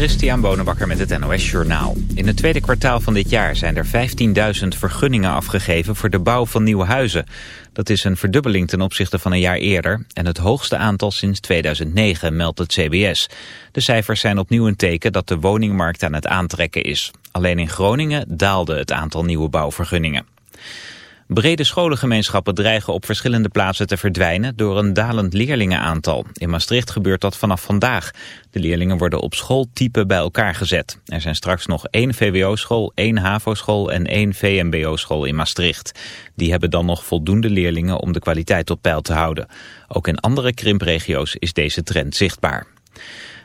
Christian Bonenbakker met het NOS Journaal. In het tweede kwartaal van dit jaar zijn er 15.000 vergunningen afgegeven voor de bouw van nieuwe huizen. Dat is een verdubbeling ten opzichte van een jaar eerder en het hoogste aantal sinds 2009, meldt het CBS. De cijfers zijn opnieuw een teken dat de woningmarkt aan het aantrekken is. Alleen in Groningen daalde het aantal nieuwe bouwvergunningen. Brede scholengemeenschappen dreigen op verschillende plaatsen te verdwijnen door een dalend leerlingenaantal. In Maastricht gebeurt dat vanaf vandaag. De leerlingen worden op schooltype bij elkaar gezet. Er zijn straks nog één VWO-school, één HAVO-school en één VMBO-school in Maastricht. Die hebben dan nog voldoende leerlingen om de kwaliteit op peil te houden. Ook in andere krimpregio's is deze trend zichtbaar.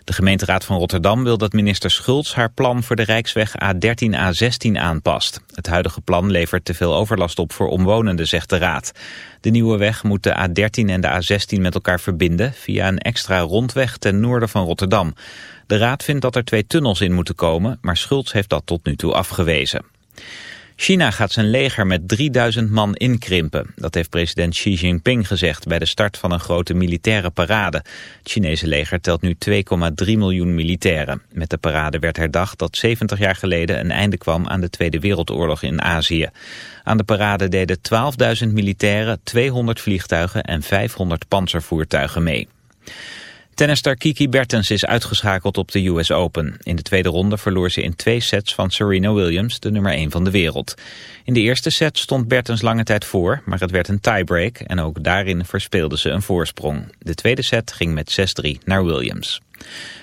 De gemeenteraad van Rotterdam wil dat minister Schultz haar plan voor de Rijksweg A13-A16 aanpast. Het huidige plan levert te veel overlast op voor omwonenden, zegt de raad. De nieuwe weg moet de A13 en de A16 met elkaar verbinden via een extra rondweg ten noorden van Rotterdam. De raad vindt dat er twee tunnels in moeten komen, maar Schultz heeft dat tot nu toe afgewezen. China gaat zijn leger met 3000 man inkrimpen. Dat heeft president Xi Jinping gezegd bij de start van een grote militaire parade. Het Chinese leger telt nu 2,3 miljoen militairen. Met de parade werd herdacht dat 70 jaar geleden een einde kwam aan de Tweede Wereldoorlog in Azië. Aan de parade deden 12.000 militairen, 200 vliegtuigen en 500 panzervoertuigen mee. Tennister Kiki Bertens is uitgeschakeld op de US Open. In de tweede ronde verloor ze in twee sets van Serena Williams, de nummer 1 van de wereld. In de eerste set stond Bertens lange tijd voor, maar het werd een tiebreak en ook daarin verspeelde ze een voorsprong. De tweede set ging met 6-3 naar Williams.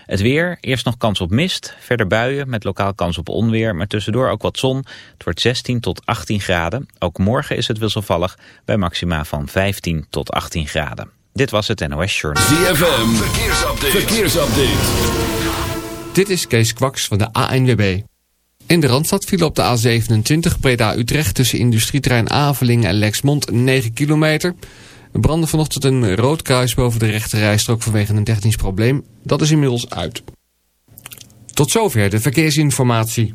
Het weer, eerst nog kans op mist, verder buien met lokaal kans op onweer, maar tussendoor ook wat zon. Het wordt 16 tot 18 graden. Ook morgen is het wisselvallig bij maxima van 15 tot 18 graden. Dit was het NOS Journal. ZFM, verkeersupdate. verkeersupdate. Dit is Kees Kwaks van de ANWB. In de Randstad viel op de A27 Breda-Utrecht tussen industrieterrein Avelingen en Lexmond 9 kilometer. Er brandde vanochtend een rood kruis boven de rechte rijstrook vanwege een technisch probleem. Dat is inmiddels uit. Tot zover de verkeersinformatie.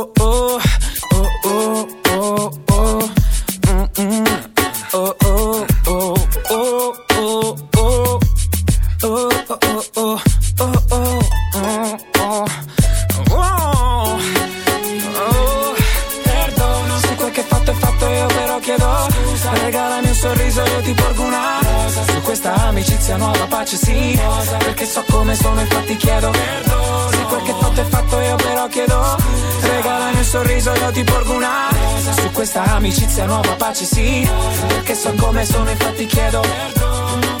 sorriso io ti porgo una rosa. Su questa amicizia nuova pace sì. Rosa. Perché so come sono infatti chiedo perdono. Se quel che fatto è fatto io però chiedo Regalami un sorriso io ti porgo una rosa. Su questa amicizia nuova pace sì. Perché so come sono infatti chiedo perdono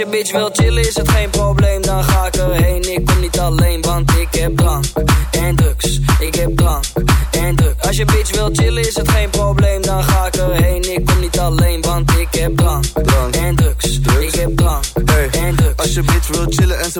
Je bitch wil chillen is het geen probleem, dan ga ik erheen. Ik kom niet alleen, want ik heb drank en drugs. Ik heb drank en drugs. Als je bitch wil chillen is het geen probleem, dan ga ik erheen. Ik kom niet alleen, want ik heb drank, en drugs. Ik heb drank en drugs. Als je bitch wil chillen en ze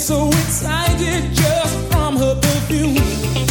So excited just from her perfume.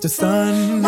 The sun.